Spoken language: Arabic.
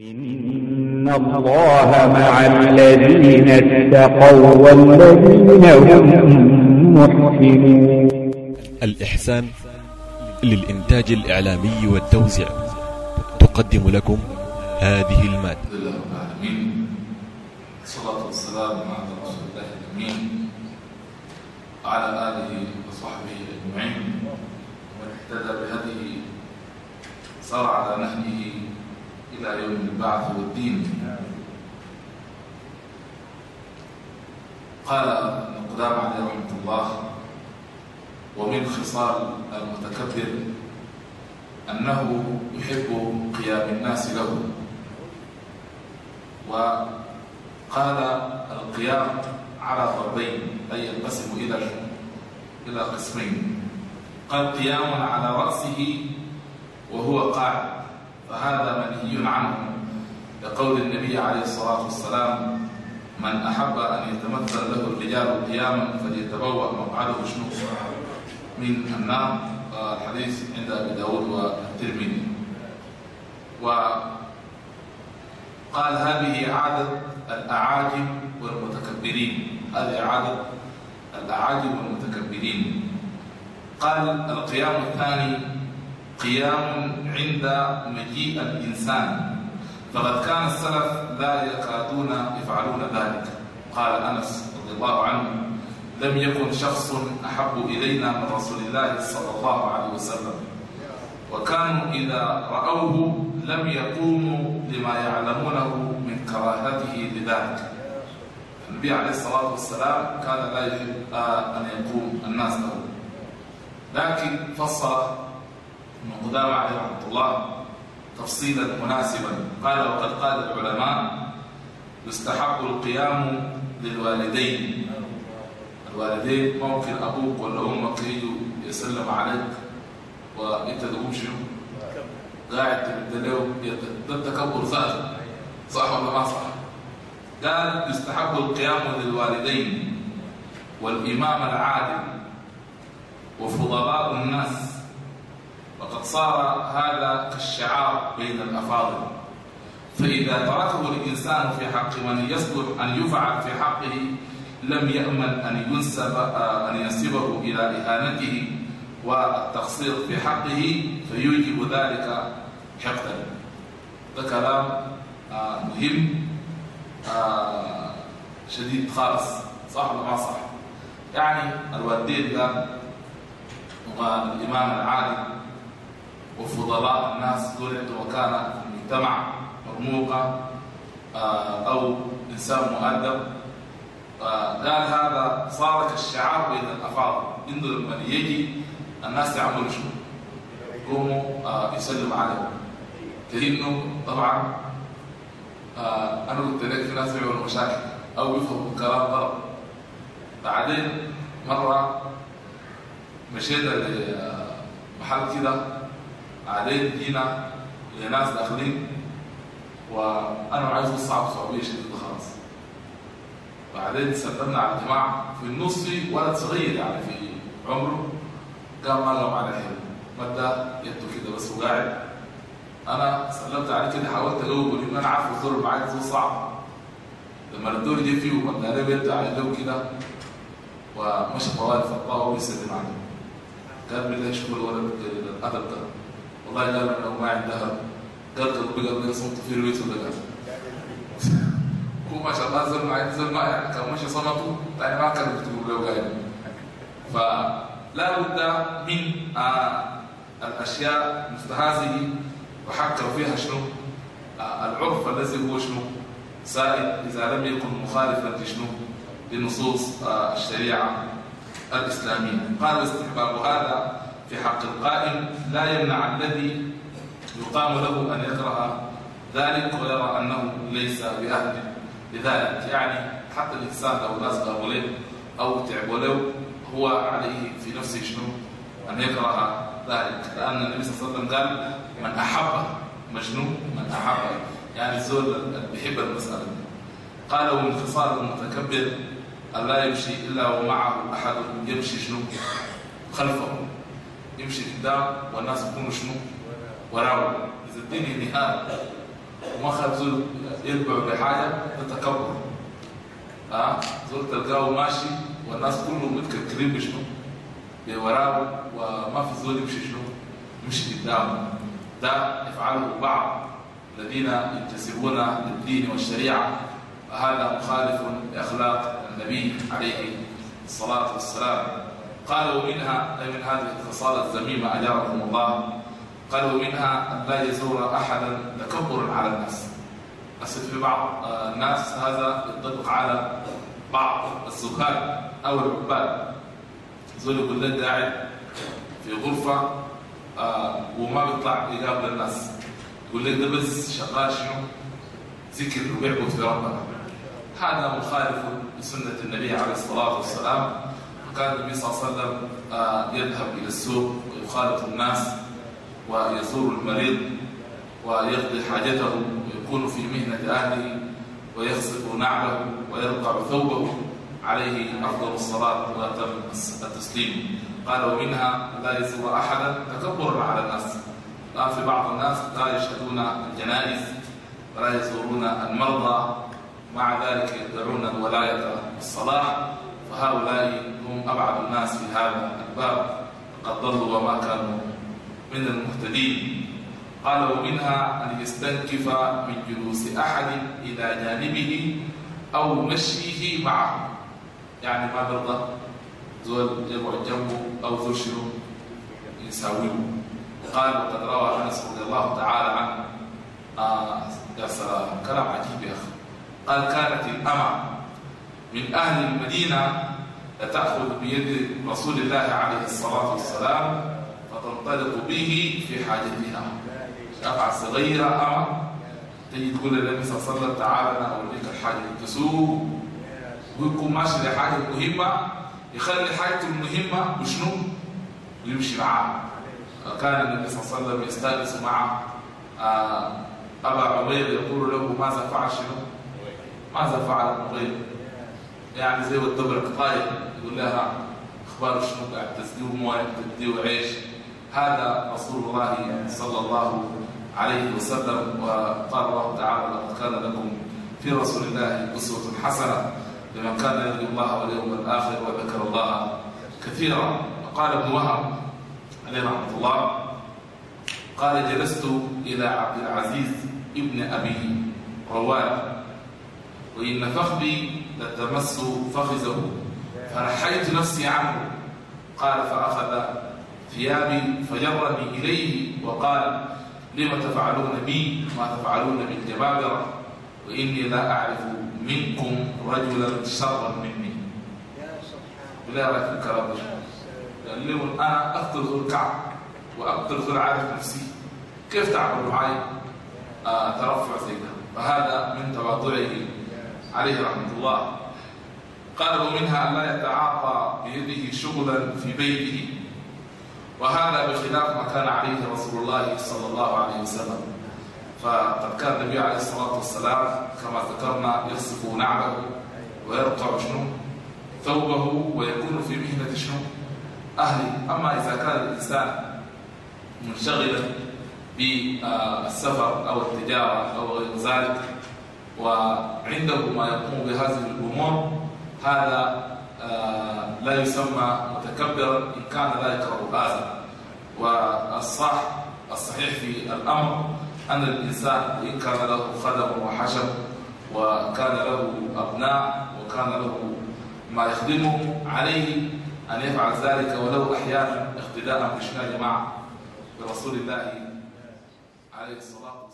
إن الله مع الذين اتقوا والذين هم محسنون الإحسان للإنتاج الإعلامي والتوزيع تقدم لكم هذه المادة. الحمد لله رب العالمين والصلاة والسلام على رسول الله الأمين وعلى آله وصحبه أجمعين. ومن اهتدى بهديه سار على نهجه إلى يوم البعث والدين. قال ابن عليه رحمة الله ومن خصال المتكبر أنه يحب قيام الناس له. وقال القيام على ضربين أي ينقسم إلى إلى قسمين. قال قيام على رأسه وهو قاعد. فهذا منهي عنه. لقول النبي عليه الصلاة والسلام من أحب أن يتمثل له الرجال قياما فليتبوأ مقعده شنو من النار الحديث عند أبي داود والترمذي. وقال هذه عادة الأعاجم والمتكبرين. هذه عادة الأعاجم والمتكبرين. قال القيام الثاني قيام عند مجيء الإنسان. فقد كان السلف لا يكادون يفعلون ذلك. قال أنس رضي الله عنه لم يكن شخص أحب إلينا من رسول الله صلى الله عليه وسلم. وكانوا إذا رأوه لم يقوموا لما يعلمونه من كراهته لذلك. النبي عليه الصلاة والسلام كان لا يحب أن يقوم الناس له. لكن فصل ابن قدامة عليه رحمة الله تفصيلا مناسبا. قال وقد قال العلماء يستحق القيام للوالدين. الوالدين ممكن أبوك ولا أمك يجوا يسلم عليك؟ وانت تقوم شنو؟ قاعد تبدلوا ده التكبر ذاته صح ولا ما صح؟ قال يستحب القيام للوالدين والإمام العادل وفضلاء الناس وقد صار هذا كالشعار بين الأفاضل. فإذا تركه الإنسان في حق من يصلح أن يفعل في حقه لم يأمن أن ينسب أن ينسبه إلى إهانته والتقصير في حقه فيوجب ذلك حقدا ده كلام آه مهم آه شديد خالص. صح ولا ما صح؟ يعني الوالدين ده والإمام العالي وفضلاء الناس عندهم مكانة في المجتمع مرموقة آه أو إنسان مؤدب قال هذا صار كالشعار بين الافاضل انه لما يجي الناس يعملوا شنو؟ يقوموا آه يسلموا عليه لأنه طبعا آه أنا قلت لك في ناس بيعملوا مشاكل أو يفهموا الكلام غلط. بعدين مرة مشينا لمحل كده بعدين جينا لناس داخلين وأنا عايز أصعب صعوبيه شديده خالص بعدين سلمنا على الجماعة. في النص ولد صغير يعني في عمره قام ما قام على حلو. مدى يده كده بس وقاعد أنا سلمت عليه كده حاولت أجاوبه لأن أنا عارف الدور معايا زول صعب. لما الدور جه فيه ومدى عليه بيده عليه كده. ومشى طوال فالله هو بيسلم عليه. قال بالله شوف الولد الأدب ده. والله أنا ما عندها قال قلبي قال لي صمت في البيت ولا هو ما شاء الله زلمه عند زلمه يعني كان ماشي صمته يعني ما كانوا يكتبوا له قايل فلا بد من الاشياء مثل هذه وحكروا فيها شنو العرف الذي هو شنو سائد اذا لم يكن مخالفا لشنو لنصوص الشريعه الاسلاميه قال واستحباب هذا في حق القائم لا يمنع الذي يقام له أن يكره ذلك ويرى أنه ليس بأهل. لذلك يعني حتى الإنسان لو قاموا له أو تعبوا له هو عليه في نفسه شنو؟ أن يكره ذلك. لأن النبي صلى الله عليه وسلم قال من أحب مجنون من أحب. يعني الزول اللي بيحب المسألة قال ومن خصال المتكبر أن لا يمشي إلا ومعه أحد يمشي شنو؟ خلفه. يمشي قدام والناس يكونوا شنو؟ وراه إذا الدنيا نهاية وما خاف زول يتبع بحاجة ده تكبر. ها؟ زول تلقاه ماشي والناس كلهم متكركرين بشنو؟ بوراه وما في زول يمشي شنو؟ يمشي قدامه ده يفعله بعض الذين ينتسبون للدين والشريعة. وهذا مخالف لأخلاق النبي عليه الصلاة والسلام. قال ومنها من هذه الخصال الذميمة أجاركم الله قال ومنها أن لا يزور أحدا تكبرا على الناس. أصل في بعض الناس هذا ينطبق على بعض الزكاة أو العباد. زول يقول لك قاعد في غرفة آه وما بيطلع يقابل الناس يقول لك ده بس شغال شنو؟ ذكر وبيعبد في ربنا. هذا مخالف لسنة النبي عليه الصلاة والسلام. وكان النبي صلى الله عليه وسلم آه يذهب إلى السوق ويخالط الناس ويزور المريض ويقضي حاجته ويكون في مهنة أهله ويخسف نعله ويرقع ثوبه عليه أفضل الصلاة وأتم التسليم. قال ومنها لا يزور أحدا تكبرا على الناس. الآن في بعض الناس لا يشهدون الجنائز ولا يزورون المرضى. مع ذلك يدعون الولاية والصلاح فهؤلاء هم أبعد الناس في هذا الباب. قد ضلوا وما كانوا من المهتدين. قال ومنها أن يستنكف من جلوس أحد إلى جانبه أو مشيه معه. يعني ما برضى زول يقعد جنبه أو زول يساويه. قال وقد روى أنس رضي الله تعالى عنه. آه يا سلام كلام عجيب يا أخي. قال كانت الأمة من أهل المدينة لتأخذ بيد رسول الله عليه الصلاة والسلام فتنطلق به في حاجتها. شافعة صغيرة أمة تجي تقول للنبي صلى الله عليه وسلم تعالى أنا أوريك الحاجة تسوق. ويكون ماشي لحاجة مهمة. يخلي حاجته المهمة بشنو؟ ويمشي معاه. كان النبي صلى الله عليه وسلم يستأنس مع أبا عبيد يقول له ماذا فعل شنو؟ ماذا فعل عبيد؟ يعني زي والدبر طاير يقول لها أخبار شنو قاعد تسديه مويه تديه عيش هذا رسول الله صلى الله عليه وسلم وقال الله تعالى لقد كان لكم في رسول الله أسوة حسنة لمن كان يرجو الله واليوم الآخر وذكر الله كثيرا. وقال ابن وهب عليه رحمة الله قال جلست إلى عبد العزيز ابن أبي رواد وإن فخذي لتمس فخذه. فرحيت نفسي عنه. قال فأخذ ثيابي فجرني إليه وقال لم تفعلون بي ما تفعلون بالجبابرة؟ وإني لا أعرف منكم رجلا شرا مني. ولا رايك الكلام قال لهم أنا اقتل ذو الكعب واقتل ذو عارف نفسي. كيف تعملوا معي؟ آه ترفع ده فهذا من تواضعه. عليه رحمة الله. قال ومنها أن لا يتعاطى بيده شغلا في بيته. وهذا بخلاف ما كان عليه رسول الله صلى الله عليه وسلم. فقد كان النبي عليه الصلاة والسلام كما ذكرنا يصف نعله ويرقع شنو ثوبه ويكون في مهنة شنو؟ أهله. أما إذا كان الإنسان منشغلا بالسفر أو التجارة أو غير ذلك وعنده ما يقوم بهذه الأمور. هذا لا يسمى متكبرا إن كان لا يكره هذا. والصح الصحيح في الأمر أن الإنسان إن كان له خدم وحشم وكان له أبناء وكان له ما يخدمه عليه أن يفعل ذلك ولو أحيانا اقتداء بشنا جماعة برسول الله عليه الصلاة والسلام.